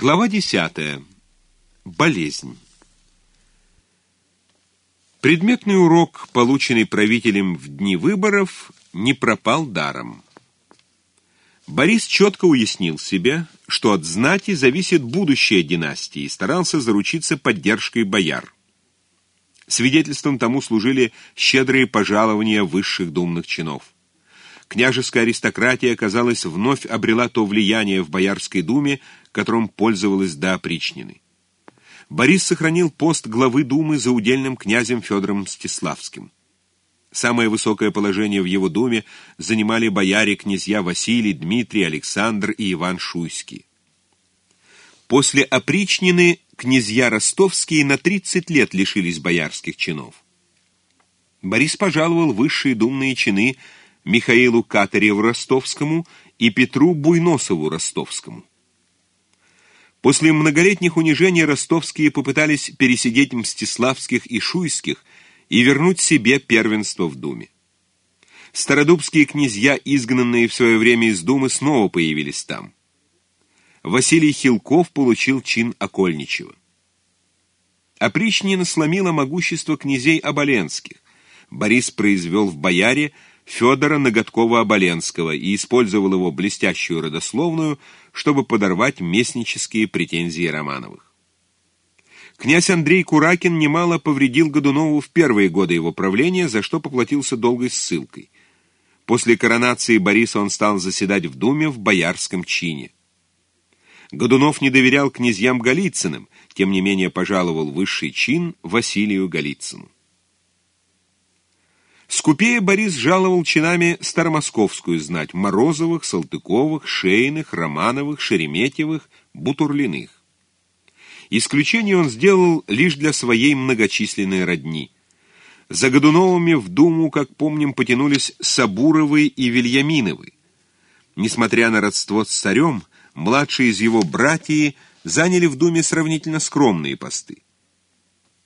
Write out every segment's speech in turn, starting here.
Глава 10. Болезнь. Предметный урок, полученный правителем в дни выборов, не пропал даром. Борис четко уяснил себе, что от знати зависит будущее династии, и старался заручиться поддержкой бояр. Свидетельством тому служили щедрые пожалования высших думных чинов. Княжеская аристократия, казалось, вновь обрела то влияние в Боярской думе, которым пользовалась до опричнины. Борис сохранил пост главы думы за удельным князем Федором Мстиславским. Самое высокое положение в его думе занимали бояре-князья Василий, Дмитрий, Александр и Иван Шуйский. После опричнины князья ростовские на 30 лет лишились боярских чинов. Борис пожаловал высшие думные чины Михаилу Катареву Ростовскому и Петру Буйносову Ростовскому. После многолетних унижений ростовские попытались пересидеть мстиславских и шуйских и вернуть себе первенство в Думе. Стародубские князья, изгнанные в свое время из Думы, снова появились там. Василий Хилков получил чин окольничего. Опричнина сломила могущество князей Оболенских. Борис произвел в бояре Федора Ноготкова-Оболенского и использовал его блестящую родословную, чтобы подорвать местнические претензии Романовых. Князь Андрей Куракин немало повредил Годунову в первые годы его правления, за что поплатился долгой ссылкой. После коронации Бориса он стал заседать в Думе в боярском чине. Годунов не доверял князьям Голицыным, тем не менее пожаловал высший чин Василию Голицыну. Скупее Борис жаловал чинами старомосковскую знать Морозовых, Салтыковых, Шейных, Романовых, Шереметьевых, Бутурлиных. Исключение он сделал лишь для своей многочисленной родни. За Годуновыми в Думу, как помним, потянулись Сабуровы и Вильяминовы. Несмотря на родство с царем, младшие из его братьев заняли в Думе сравнительно скромные посты.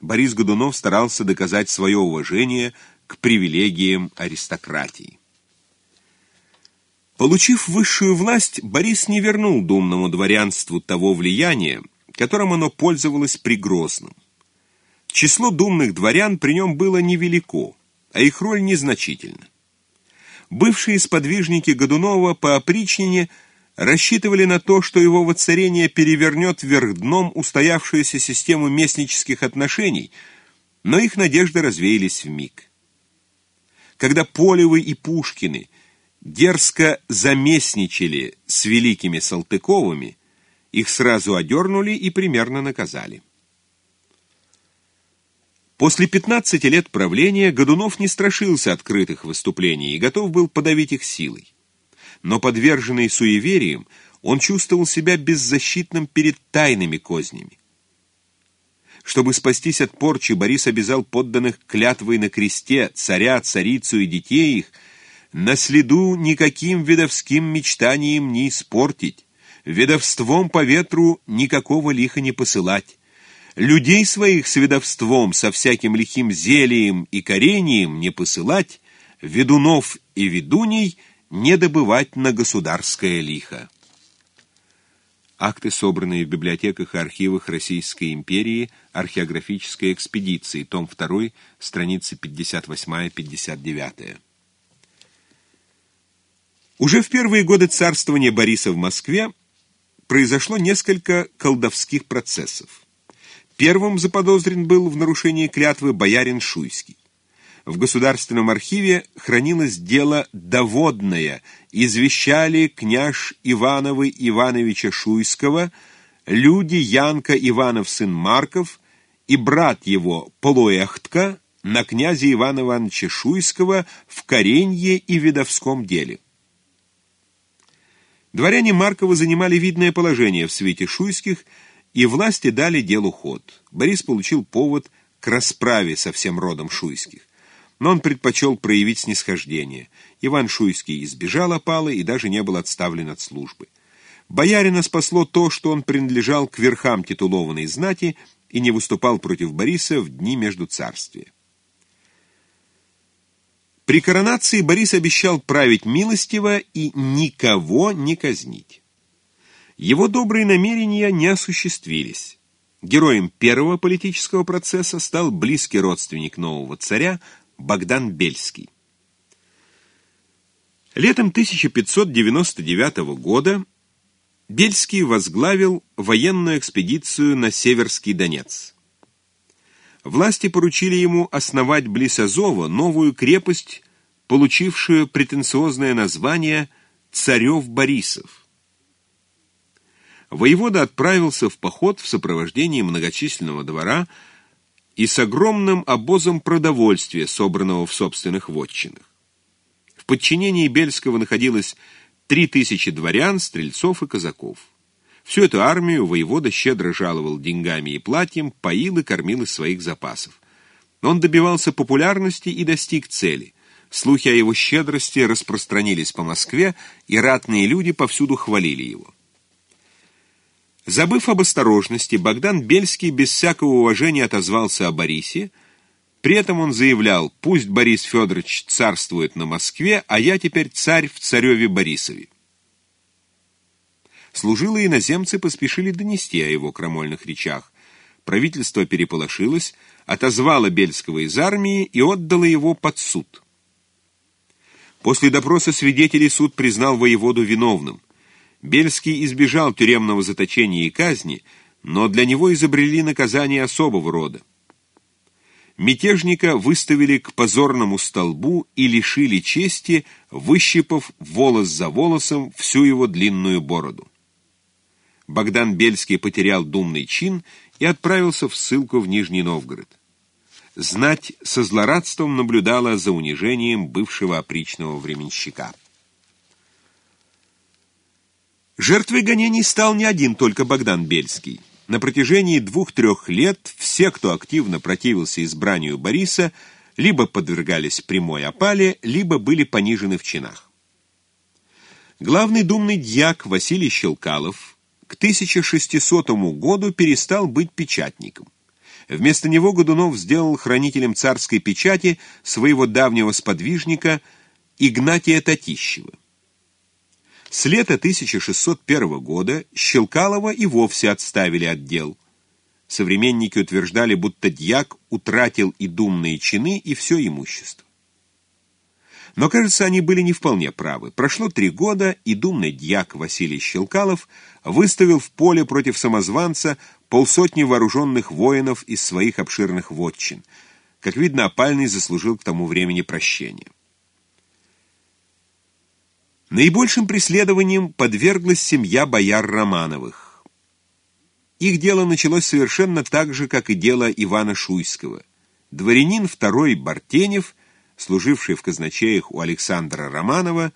Борис Годунов старался доказать свое уважение привилегиям аристократии. Получив высшую власть, Борис не вернул думному дворянству того влияния, которым оно пользовалось при Грозном. Число думных дворян при нем было невелико, а их роль незначительна. Бывшие сподвижники Годунова по опричнине рассчитывали на то, что его воцарение перевернет вверх дном устоявшуюся систему местнических отношений, но их надежды развеялись в миг когда Полевы и Пушкины дерзко заместничали с великими Салтыковыми, их сразу одернули и примерно наказали. После 15 лет правления Годунов не страшился открытых выступлений и готов был подавить их силой. Но подверженный суевериям, он чувствовал себя беззащитным перед тайными кознями. Чтобы спастись от порчи, Борис обязал подданных клятвой на кресте, царя, царицу и детей их, на следу никаким ведовским мечтанием не испортить, ведовством по ветру никакого лиха не посылать, людей своих с ведовством, со всяким лихим зельем и корением не посылать, ведунов и ведуней не добывать на государское лихо. Акты, собранные в библиотеках и архивах Российской империи, археографической экспедиции, том 2, страницы 58-59. Уже в первые годы царствования Бориса в Москве произошло несколько колдовских процессов. Первым заподозрен был в нарушении клятвы боярин Шуйский в Государственном архиве хранилось дело доводное, извещали княж Ивановы Ивановича Шуйского, люди Янка Иванов сын Марков и брат его Полуэхтка на князя Ивана Ивановича Шуйского в Каренье и Видовском деле. Дворяне Маркова занимали видное положение в свете Шуйских, и власти дали делу ход. Борис получил повод к расправе со всем родом Шуйских но он предпочел проявить снисхождение. Иван Шуйский избежал опалы и даже не был отставлен от службы. Боярина спасло то, что он принадлежал к верхам титулованной знати и не выступал против Бориса в дни между царствия. При коронации Борис обещал править милостиво и никого не казнить. Его добрые намерения не осуществились. Героем первого политического процесса стал близкий родственник нового царя Богдан Бельский. Летом 1599 года Бельский возглавил военную экспедицию на Северский Донец. Власти поручили ему основать близ Азова новую крепость, получившую претенциозное название Царев-Борисов. Воевода отправился в поход в сопровождении многочисленного двора и с огромным обозом продовольствия, собранного в собственных вотчинах. В подчинении Бельского находилось три тысячи дворян, стрельцов и казаков. Всю эту армию воевода щедро жаловал деньгами и платьем, поил и кормил из своих запасов. Он добивался популярности и достиг цели. Слухи о его щедрости распространились по Москве, и ратные люди повсюду хвалили его. Забыв об осторожности, Богдан Бельский без всякого уважения отозвался о Борисе, при этом он заявлял, пусть Борис Федорович царствует на Москве, а я теперь царь в цареве Борисове. Служилые иноземцы поспешили донести о его крамольных речах. Правительство переполошилось, отозвало Бельского из армии и отдало его под суд. После допроса свидетелей суд признал воеводу виновным. Бельский избежал тюремного заточения и казни, но для него изобрели наказание особого рода. Мятежника выставили к позорному столбу и лишили чести, выщипав волос за волосом всю его длинную бороду. Богдан Бельский потерял думный чин и отправился в ссылку в Нижний Новгород. Знать со злорадством наблюдала за унижением бывшего опричного временщика. Жертвой гонений стал не один только Богдан Бельский. На протяжении двух-трех лет все, кто активно противился избранию Бориса, либо подвергались прямой опале, либо были понижены в чинах. Главный думный дьяк Василий Щелкалов к 1600 году перестал быть печатником. Вместо него Годунов сделал хранителем царской печати своего давнего сподвижника Игнатия Татищева. С лета 1601 года Щелкалова и вовсе отставили от дел. Современники утверждали, будто дьяк утратил и думные чины, и все имущество. Но, кажется, они были не вполне правы. Прошло три года, и думный дьяк Василий Щелкалов выставил в поле против самозванца полсотни вооруженных воинов из своих обширных вотчин. Как видно, опальный заслужил к тому времени прощения. Наибольшим преследованием подверглась семья бояр Романовых. Их дело началось совершенно так же, как и дело Ивана Шуйского. Дворянин второй Бартенев, служивший в казначеях у Александра Романова,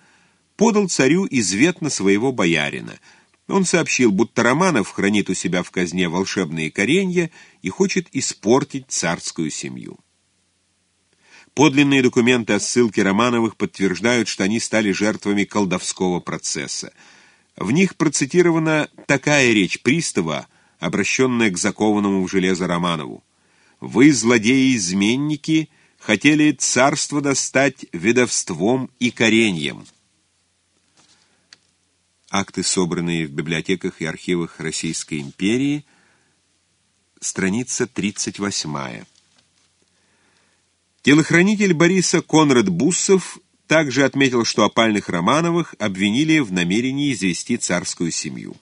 подал царю извет на своего боярина. Он сообщил, будто Романов хранит у себя в казне волшебные коренья и хочет испортить царскую семью. Подлинные документы о ссылке Романовых подтверждают, что они стали жертвами колдовского процесса. В них процитирована такая речь пристава, обращенная к закованному в железо Романову. «Вы, злодеи-изменники, хотели царство достать ведовством и кореньем». Акты, собранные в библиотеках и архивах Российской империи, страница 38 Телохранитель Бориса Конрад Буссов также отметил, что опальных Романовых обвинили в намерении извести царскую семью.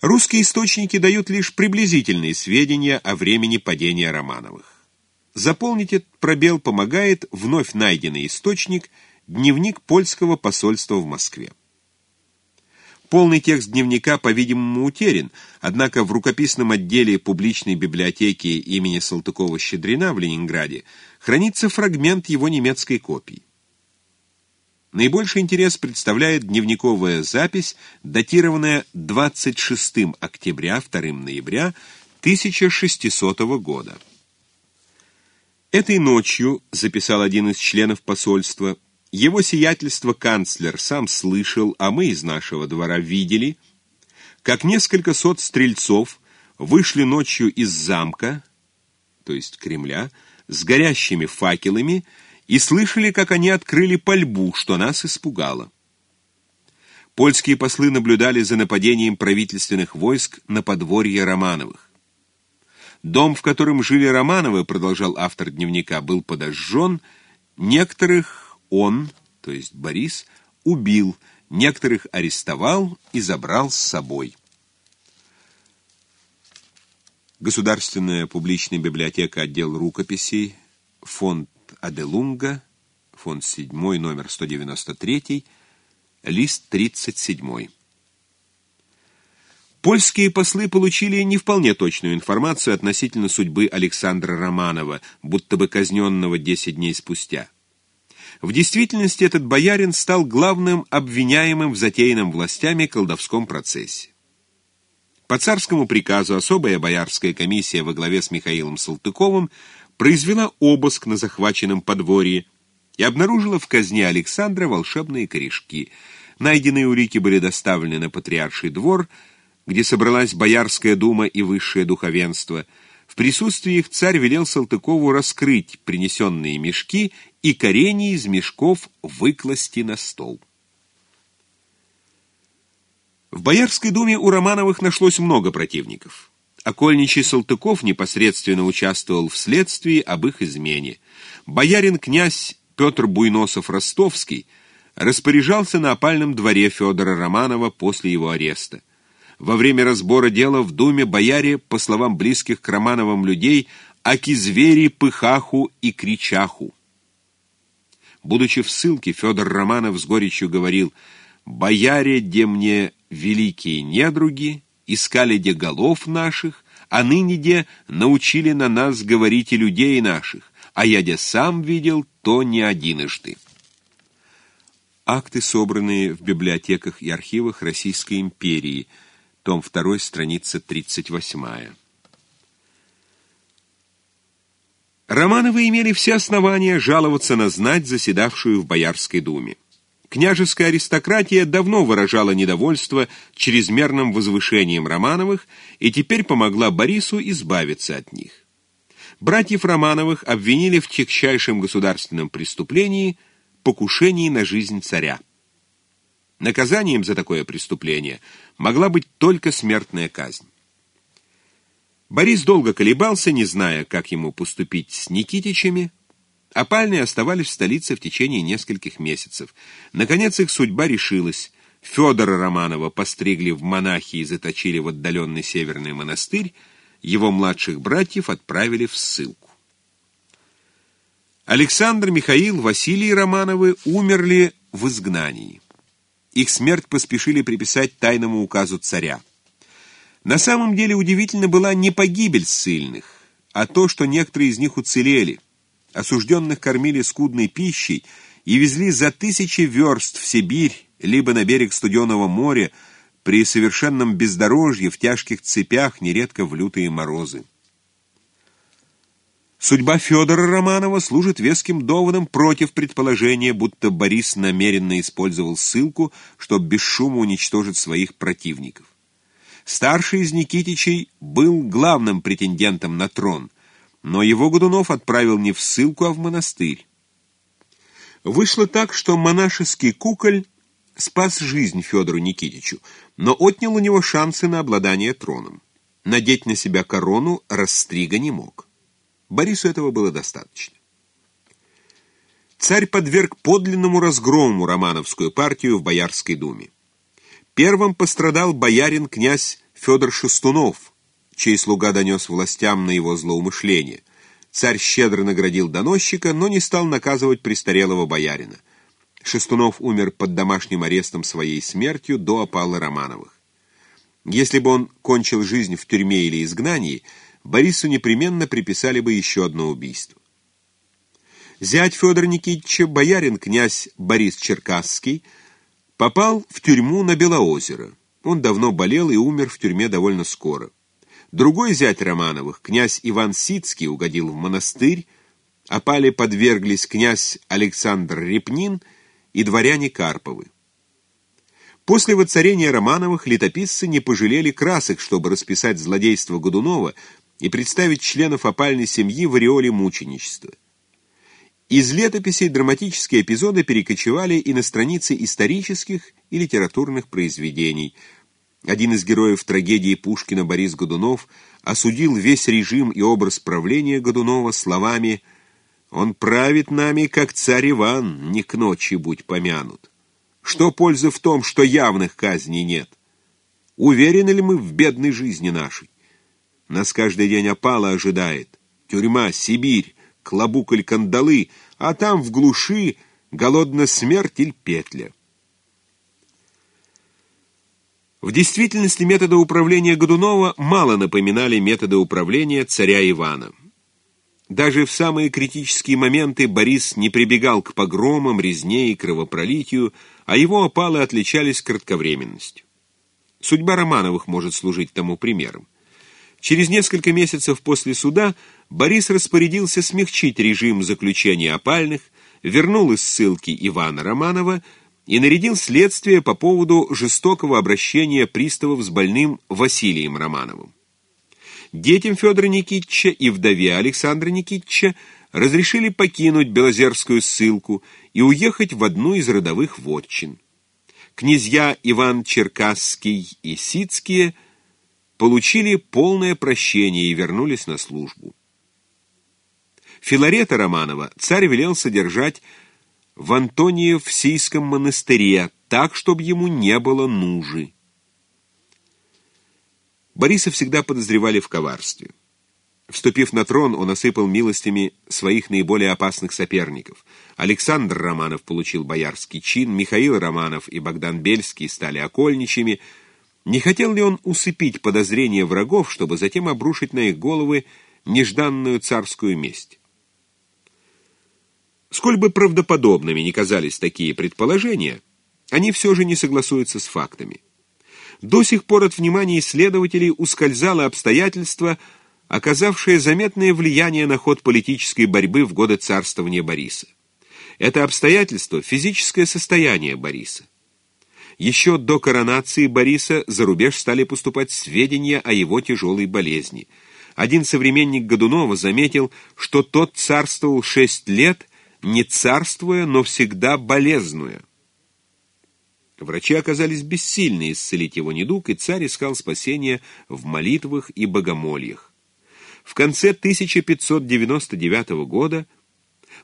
Русские источники дают лишь приблизительные сведения о времени падения Романовых. Заполнить этот пробел помогает вновь найденный источник «Дневник польского посольства в Москве». Полный текст дневника, по-видимому, утерян, однако в рукописном отделе публичной библиотеки имени Салтыкова-Щедрина в Ленинграде хранится фрагмент его немецкой копии. Наибольший интерес представляет дневниковая запись, датированная 26 октября 2 ноября 1600 года. Этой ночью, записал один из членов посольства, его сиятельство канцлер сам слышал, а мы из нашего двора видели, как несколько сот стрельцов вышли ночью из замка, то есть Кремля, с горящими факелами и слышали, как они открыли пальбу, что нас испугало. Польские послы наблюдали за нападением правительственных войск на подворье Романовых. Дом, в котором жили Романовы, продолжал автор дневника, был подожжен, некоторых он, то есть Борис, убил, некоторых арестовал и забрал с собой. Государственная публичная библиотека, отдел рукописей, фонд Аделунга, фонд 7, номер 193, лист 37. Польские послы получили не вполне точную информацию относительно судьбы Александра Романова, будто бы казненного 10 дней спустя. В действительности этот боярин стал главным обвиняемым в затеянном властями колдовском процессе. По царскому приказу особая боярская комиссия во главе с Михаилом Салтыковым произвела обыск на захваченном подворье и обнаружила в казне Александра волшебные корешки. Найденные улики были доставлены на патриарший двор, где собралась Боярская дума и высшее духовенство. В присутствии их царь велел Салтыкову раскрыть принесенные мешки и корени из мешков выкласти на стол. В Боярской думе у Романовых нашлось много противников. Окольничий Салтыков непосредственно участвовал в следствии об их измене. Боярин-князь Петр Буйносов-Ростовский распоряжался на опальном дворе Федора Романова после его ареста. Во время разбора дела в Думе бояре, по словам близких к Романовым людей, аки звери пыхаху и кричаху. Будучи в ссылке, Федор Романов с горечью говорил «Бояре, где мне великие недруги, искали де голов наших, а ныне де научили на нас говорить и людей наших, а я де сам видел, то не одиножды». Акты, собранные в библиотеках и архивах Российской империи, том 2, страница 38. Романовы имели все основания жаловаться на знать, заседавшую в Боярской думе. Княжеская аристократия давно выражала недовольство чрезмерным возвышением Романовых и теперь помогла Борису избавиться от них. Братьев Романовых обвинили в тягчайшем государственном преступлении – покушении на жизнь царя. Наказанием за такое преступление могла быть только смертная казнь. Борис долго колебался, не зная, как ему поступить с Никитичами. Опальные оставались в столице в течение нескольких месяцев. Наконец их судьба решилась. Федора Романова постригли в монахи и заточили в отдаленный северный монастырь, его младших братьев отправили в ссылку. Александр, Михаил, Василий Романовы умерли в изгнании. Их смерть поспешили приписать тайному указу царя. На самом деле удивительно была не погибель ссыльных, а то, что некоторые из них уцелели. Осужденных кормили скудной пищей и везли за тысячи верст в Сибирь, либо на берег Студенного моря, при совершенном бездорожье, в тяжких цепях, нередко в лютые морозы. Судьба Федора Романова служит веским доводом против предположения, будто Борис намеренно использовал ссылку, чтобы без шума уничтожить своих противников. Старший из Никитичей был главным претендентом на трон, но его Годунов отправил не в ссылку, а в монастырь. Вышло так, что монашеский куколь спас жизнь Федору Никитичу, но отнял у него шансы на обладание троном. Надеть на себя корону Растрига не мог. Борису этого было достаточно. Царь подверг подлинному разгрому романовскую партию в Боярской думе. Первым пострадал боярин-князь Федор Шестунов, чей слуга донес властям на его злоумышление. Царь щедро наградил доносчика, но не стал наказывать престарелого боярина. Шестунов умер под домашним арестом своей смертью до опалы Романовых. Если бы он кончил жизнь в тюрьме или изгнании, Борису непременно приписали бы еще одно убийство. Зять Федора Никитича, боярин князь Борис Черкасский, попал в тюрьму на Белоозеро. Он давно болел и умер в тюрьме довольно скоро. Другой зять Романовых, князь Иван Сицкий, угодил в монастырь, опали подверглись князь Александр Репнин и дворяне Карповы. После воцарения Романовых летописцы не пожалели красок, чтобы расписать злодейство Годунова и представить членов опальной семьи в ореоле мученичества. Из летописей драматические эпизоды перекочевали и на страницы исторических и литературных произведений. Один из героев трагедии Пушкина Борис Годунов осудил весь режим и образ правления Годунова словами «Он правит нами, как царь Иван, не к ночи будь помянут. Что пользы в том, что явных казней нет? Уверены ли мы в бедной жизни нашей? Нас каждый день опала ожидает. Тюрьма, Сибирь, клобук или кандалы, а там в глуши голодна смерть или петля. В действительности методы управления Годунова мало напоминали методы управления царя Ивана. Даже в самые критические моменты Борис не прибегал к погромам, резне и кровопролитию, а его опалы отличались кратковременностью. Судьба Романовых может служить тому примером. Через несколько месяцев после суда Борис распорядился смягчить режим заключения опальных, вернул из ссылки Ивана Романова и нарядил следствие по поводу жестокого обращения приставов с больным Василием Романовым. Детям Федора Никитича и вдове Александра Никитича разрешили покинуть Белозерскую ссылку и уехать в одну из родовых вотчин. Князья Иван Черкасский и Сицкие получили полное прощение и вернулись на службу. Филарета Романова царь велел содержать в Антониев-Сийском монастыре, так, чтобы ему не было нужи. Бориса всегда подозревали в коварстве. Вступив на трон, он осыпал милостями своих наиболее опасных соперников. Александр Романов получил боярский чин, Михаил Романов и Богдан Бельский стали окольничьими. Не хотел ли он усыпить подозрения врагов, чтобы затем обрушить на их головы нежданную царскую месть? Сколь бы правдоподобными ни казались такие предположения, они все же не согласуются с фактами. До сих пор от внимания исследователей ускользало обстоятельство, оказавшее заметное влияние на ход политической борьбы в годы царствования Бориса. Это обстоятельство – физическое состояние Бориса. Еще до коронации Бориса за рубеж стали поступать сведения о его тяжелой болезни. Один современник Годунова заметил, что тот царствовал шесть лет не царствуя, но всегда болезнуя. Врачи оказались бессильны исцелить его недуг, и царь искал спасения в молитвах и богомольях. В конце 1599 года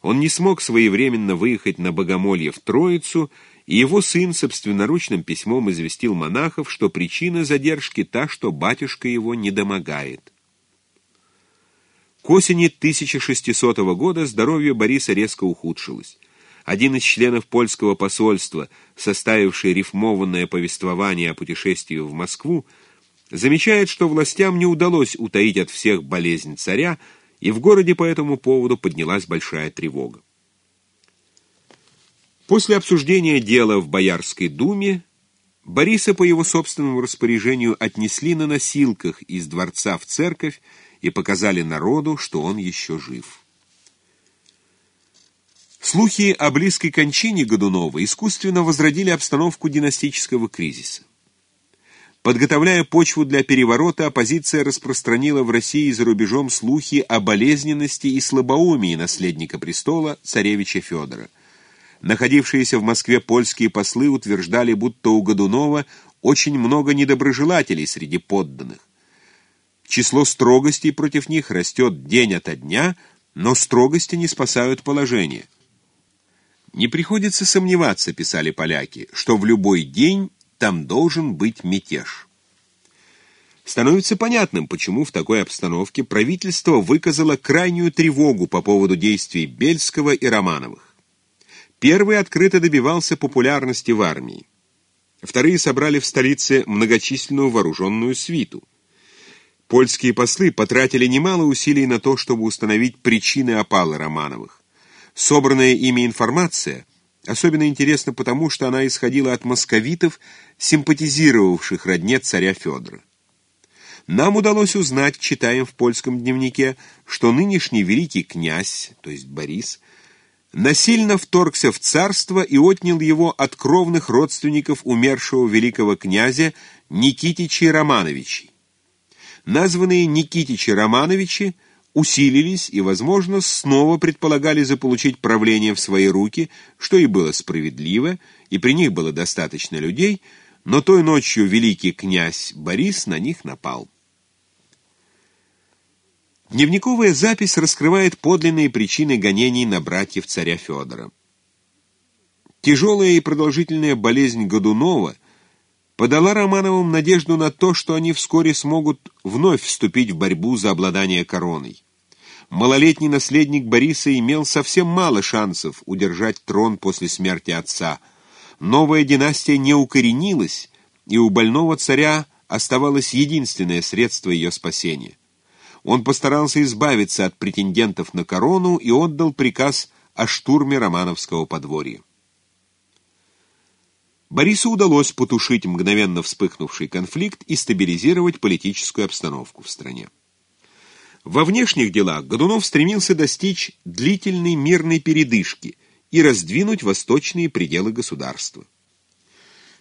он не смог своевременно выехать на богомолье в Троицу, его сын собственноручным письмом известил монахов, что причина задержки та, что батюшка его не домогает. К осени 1600 года здоровье Бориса резко ухудшилось. Один из членов польского посольства, составивший рифмованное повествование о путешествии в Москву, замечает, что властям не удалось утаить от всех болезнь царя, и в городе по этому поводу поднялась большая тревога. После обсуждения дела в Боярской думе Бориса по его собственному распоряжению отнесли на носилках из дворца в церковь и показали народу, что он еще жив. Слухи о близкой кончине Годунова искусственно возродили обстановку династического кризиса. Подготовляя почву для переворота, оппозиция распространила в России и за рубежом слухи о болезненности и слабоумии наследника престола, царевича Федора. Находившиеся в Москве польские послы утверждали, будто у Годунова очень много недоброжелателей среди подданных. Число строгостей против них растет день ото дня, но строгости не спасают положение. «Не приходится сомневаться», — писали поляки, «что в любой день там должен быть мятеж». Становится понятным, почему в такой обстановке правительство выказало крайнюю тревогу по поводу действий Бельского и Романовых. Первый открыто добивался популярности в армии. Вторые собрали в столице многочисленную вооруженную свиту. Польские послы потратили немало усилий на то, чтобы установить причины опалы Романовых. Собранная ими информация особенно интересна потому, что она исходила от московитов, симпатизировавших родне царя Федора. Нам удалось узнать, читаем в польском дневнике, что нынешний великий князь, то есть Борис, насильно вторгся в царство и отнял его от кровных родственников умершего великого князя Никитичей Романовичей. Названные Никитичи Романовичи усилились и, возможно, снова предполагали заполучить правление в свои руки, что и было справедливо, и при них было достаточно людей, но той ночью великий князь Борис на них напал. Дневниковая запись раскрывает подлинные причины гонений на братьев царя Федора. Тяжелая и продолжительная болезнь Годунова подала Романовым надежду на то, что они вскоре смогут вновь вступить в борьбу за обладание короной малолетний наследник Бориса имел совсем мало шансов удержать трон после смерти отца. Новая династия не укоренилась, и у больного царя оставалось единственное средство ее спасения. Он постарался избавиться от претендентов на корону и отдал приказ о штурме Романовского подворья. Борису удалось потушить мгновенно вспыхнувший конфликт и стабилизировать политическую обстановку в стране. Во внешних делах Годунов стремился достичь длительной мирной передышки и раздвинуть восточные пределы государства.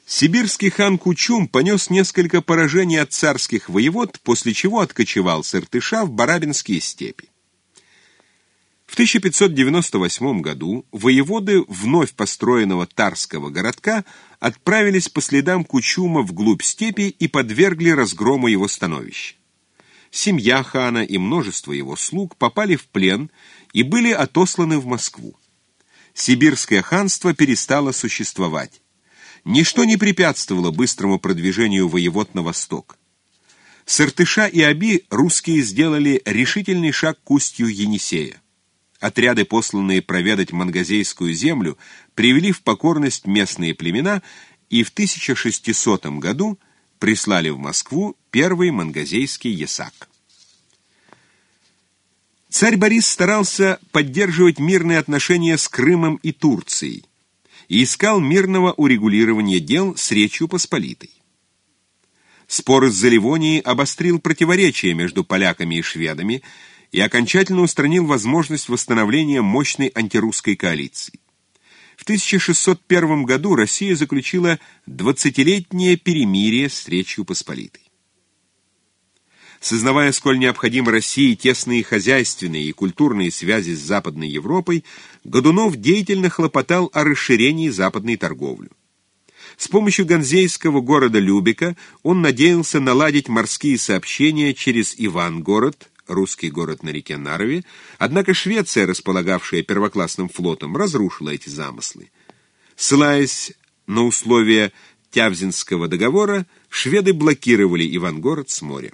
Сибирский хан Кучум понес несколько поражений от царских воевод, после чего откочевал с Иртыша в Барабинские степи. В 1598 году воеводы вновь построенного Тарского городка отправились по следам Кучума вглубь степи и подвергли разгрому его становища семья хана и множество его слуг попали в плен и были отосланы в Москву. Сибирское ханство перестало существовать. Ничто не препятствовало быстрому продвижению воевод на восток. С Иртыша и Аби русские сделали решительный шаг к устью Енисея. Отряды, посланные проведать Мангазейскую землю, привели в покорность местные племена и в 1600 году прислали в Москву первый мангазейский ясак. Царь Борис старался поддерживать мирные отношения с Крымом и Турцией и искал мирного урегулирования дел с Речью Посполитой. Спор из-за Ливонии обострил противоречия между поляками и шведами и окончательно устранил возможность восстановления мощной антирусской коалиции. В 1601 году Россия заключила 20-летнее перемирие с Речью Посполитой. Сознавая, сколь необходимы России тесные хозяйственные и культурные связи с Западной Европой, Годунов деятельно хлопотал о расширении западной торговли. С помощью ганзейского города Любека он надеялся наладить морские сообщения через Ивангород, русский город на реке Нарве, однако Швеция, располагавшая первоклассным флотом, разрушила эти замыслы. Ссылаясь на условия Тявзинского договора, шведы блокировали Ивангород с моря.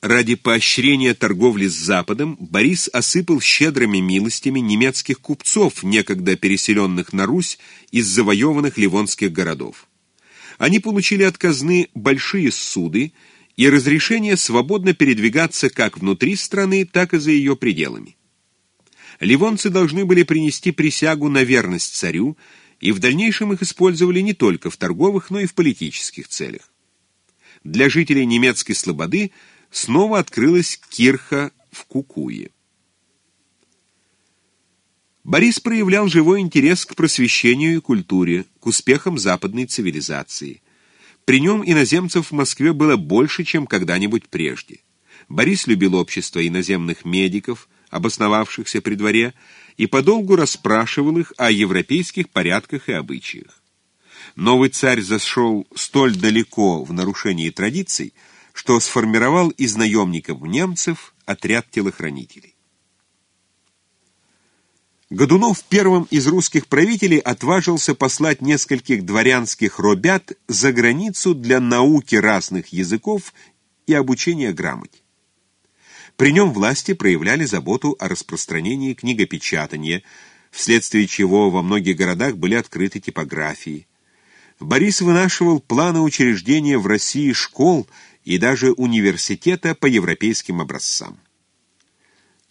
Ради поощрения торговли с Западом Борис осыпал щедрыми милостями немецких купцов, некогда переселенных на Русь из завоеванных ливонских городов. Они получили от казны большие суды и разрешение свободно передвигаться как внутри страны, так и за ее пределами. Ливонцы должны были принести присягу на верность царю, и в дальнейшем их использовали не только в торговых, но и в политических целях. Для жителей немецкой слободы снова открылась кирха в Кукуе. Борис проявлял живой интерес к просвещению и культуре, к успехам западной цивилизации – при нем иноземцев в Москве было больше, чем когда-нибудь прежде. Борис любил общество иноземных медиков, обосновавшихся при дворе, и подолгу расспрашивал их о европейских порядках и обычаях. Новый царь зашел столь далеко в нарушении традиций, что сформировал из наемников немцев отряд телохранителей. Годунов первым из русских правителей отважился послать нескольких дворянских робят за границу для науки разных языков и обучения грамоте. При нем власти проявляли заботу о распространении книгопечатания, вследствие чего во многих городах были открыты типографии. Борис вынашивал планы учреждения в России школ и даже университета по европейским образцам.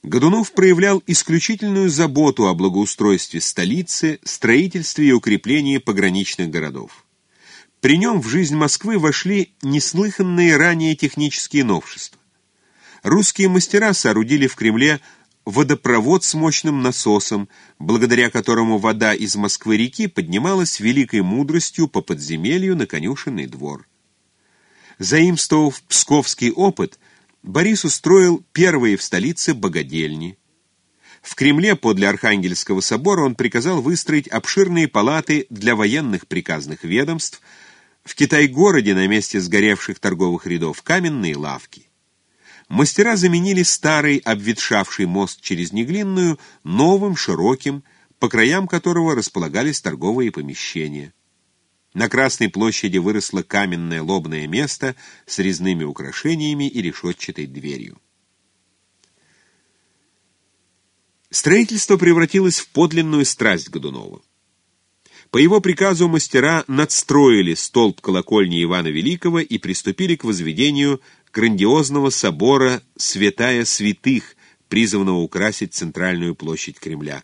Годунов проявлял исключительную заботу о благоустройстве столицы, строительстве и укреплении пограничных городов. При нем в жизнь Москвы вошли неслыханные ранее технические новшества. Русские мастера соорудили в Кремле водопровод с мощным насосом, благодаря которому вода из Москвы-реки поднималась великой мудростью по подземелью на конюшенный двор. Заимствовав псковский опыт – Борис устроил первые в столице богадельни. В Кремле подле Архангельского собора он приказал выстроить обширные палаты для военных приказных ведомств, в Китай-городе на месте сгоревших торговых рядов каменные лавки. Мастера заменили старый обветшавший мост через Неглинную новым, широким, по краям которого располагались торговые помещения. На Красной площади выросло каменное лобное место с резными украшениями и решетчатой дверью. Строительство превратилось в подлинную страсть Годунова. По его приказу мастера надстроили столб колокольни Ивана Великого и приступили к возведению грандиозного собора «Святая святых», призванного украсить центральную площадь Кремля.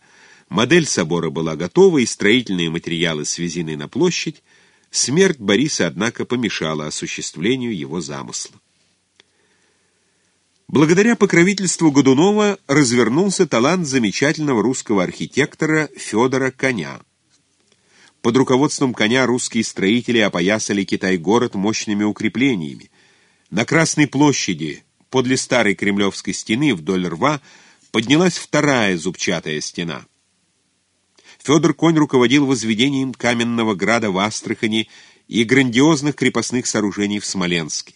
Модель собора была готова, и строительные материалы свезены на площадь. Смерть Бориса, однако, помешала осуществлению его замысла. Благодаря покровительству Годунова развернулся талант замечательного русского архитектора Федора Коня. Под руководством Коня русские строители опоясали Китай-город мощными укреплениями. На Красной площади, подле старой кремлевской стены вдоль рва, поднялась вторая зубчатая стена. Федор Конь руководил возведением каменного града в Астрахани и грандиозных крепостных сооружений в Смоленске.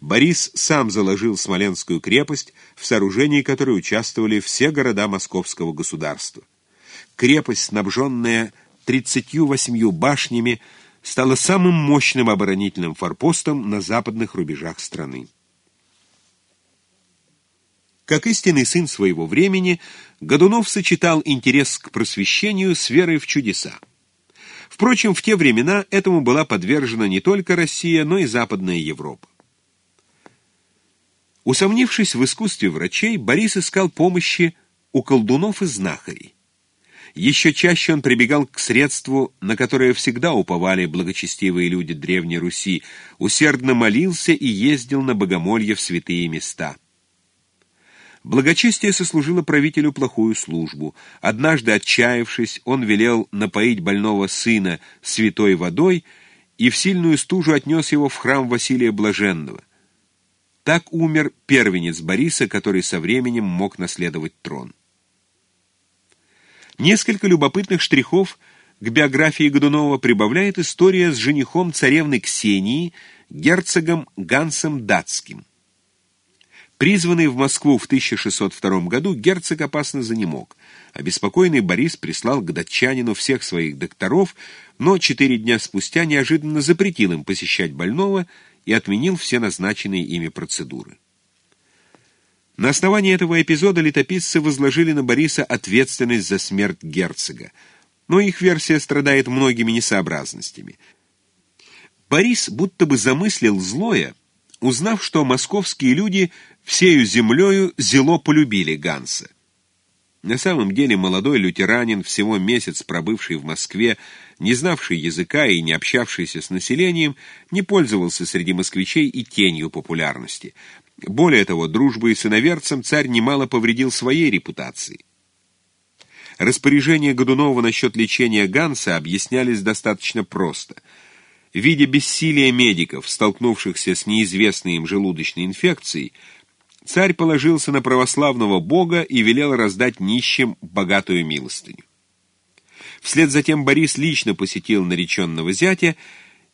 Борис сам заложил Смоленскую крепость, в сооружении которой участвовали все города московского государства. Крепость, снабженная 38 башнями, стала самым мощным оборонительным форпостом на западных рубежах страны. Как истинный сын своего времени, Годунов сочетал интерес к просвещению с верой в чудеса. Впрочем, в те времена этому была подвержена не только Россия, но и Западная Европа. Усомнившись в искусстве врачей, Борис искал помощи у колдунов и знахарей. Еще чаще он прибегал к средству, на которое всегда уповали благочестивые люди Древней Руси, усердно молился и ездил на богомолье в святые места. Благочестие сослужило правителю плохую службу. Однажды, отчаявшись, он велел напоить больного сына святой водой и в сильную стужу отнес его в храм Василия Блаженного — так умер первенец Бориса, который со временем мог наследовать трон. Несколько любопытных штрихов к биографии Годунова прибавляет история с женихом царевны Ксении, герцогом Гансом Датским. Призванный в Москву в 1602 году, герцог опасно занемог. Обеспокоенный Борис прислал к датчанину всех своих докторов, но четыре дня спустя неожиданно запретил им посещать больного и отменил все назначенные ими процедуры. На основании этого эпизода летописцы возложили на Бориса ответственность за смерть герцога, но их версия страдает многими несообразностями. Борис будто бы замыслил злое, узнав, что московские люди всею землею зело полюбили Ганса. На самом деле молодой лютеранин, всего месяц пробывший в Москве, не знавший языка и не общавшийся с населением, не пользовался среди москвичей и тенью популярности. Более того, дружбой с иноверцем царь немало повредил своей репутации. Распоряжения Годунова насчет лечения Ганса объяснялись достаточно просто. Видя бессилие медиков, столкнувшихся с неизвестной им желудочной инфекцией, Царь положился на православного бога и велел раздать нищим богатую милостыню. Вслед за тем Борис лично посетил нареченного зятя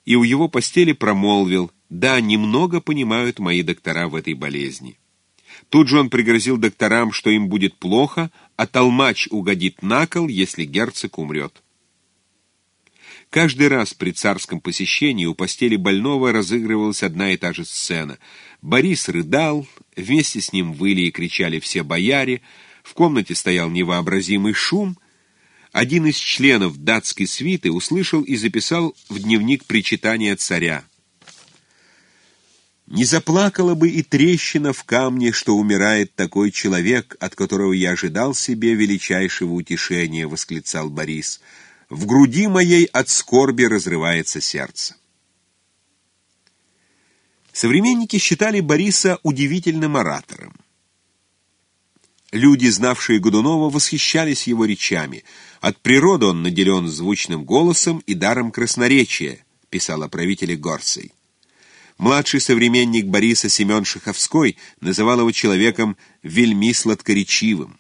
и у его постели промолвил «Да, немного понимают мои доктора в этой болезни». Тут же он пригрозил докторам, что им будет плохо, а толмач угодит на кол, если герцог умрет. Каждый раз при царском посещении у постели больного разыгрывалась одна и та же сцена. Борис рыдал, вместе с ним выли и кричали все бояре, в комнате стоял невообразимый шум. Один из членов датской свиты услышал и записал в дневник причитания царя. «Не заплакала бы и трещина в камне, что умирает такой человек, от которого я ожидал себе величайшего утешения», — восклицал Борис. В груди моей от скорби разрывается сердце. Современники считали Бориса удивительным оратором. Люди, знавшие Годунова, восхищались его речами. От природы он наделен звучным голосом и даром красноречия, писал о правителе Горций. Младший современник Бориса Семен Шаховской называл его человеком вельми сладкоречивым.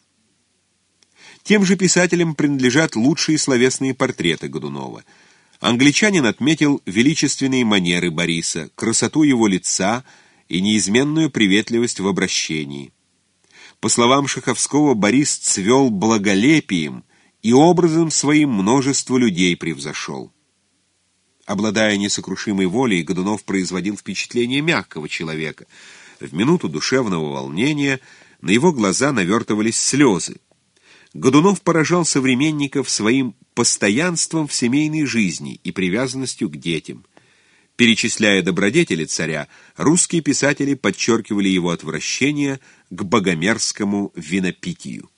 Тем же писателям принадлежат лучшие словесные портреты Годунова. Англичанин отметил величественные манеры Бориса, красоту его лица и неизменную приветливость в обращении. По словам Шаховского, Борис цвел благолепием и образом своим множество людей превзошел. Обладая несокрушимой волей, Годунов производил впечатление мягкого человека. В минуту душевного волнения на его глаза навертывались слезы. Годунов поражал современников своим постоянством в семейной жизни и привязанностью к детям. Перечисляя добродетели царя, русские писатели подчеркивали его отвращение к богомерзкому винопитию.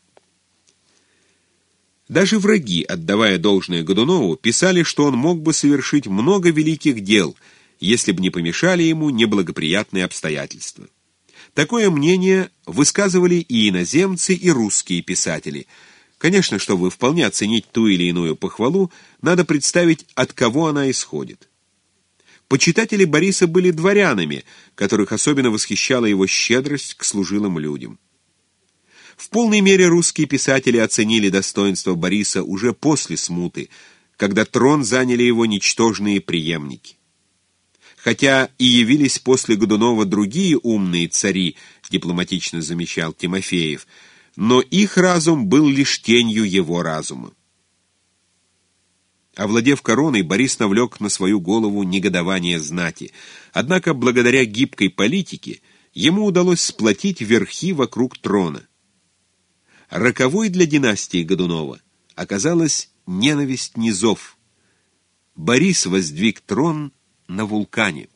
Даже враги, отдавая должное Годунову, писали, что он мог бы совершить много великих дел, если бы не помешали ему неблагоприятные обстоятельства. Такое мнение высказывали и иноземцы, и русские писатели. Конечно, чтобы вполне оценить ту или иную похвалу, надо представить, от кого она исходит. Почитатели Бориса были дворянами, которых особенно восхищала его щедрость к служилым людям. В полной мере русские писатели оценили достоинство Бориса уже после смуты, когда трон заняли его ничтожные преемники. Хотя и явились после Годунова другие умные цари, дипломатично замечал Тимофеев, но их разум был лишь тенью его разума. Овладев короной, Борис навлек на свою голову негодование знати. Однако, благодаря гибкой политике, ему удалось сплотить верхи вокруг трона. Роковой для династии Годунова оказалась ненависть низов. Борис воздвиг трон на вулкане.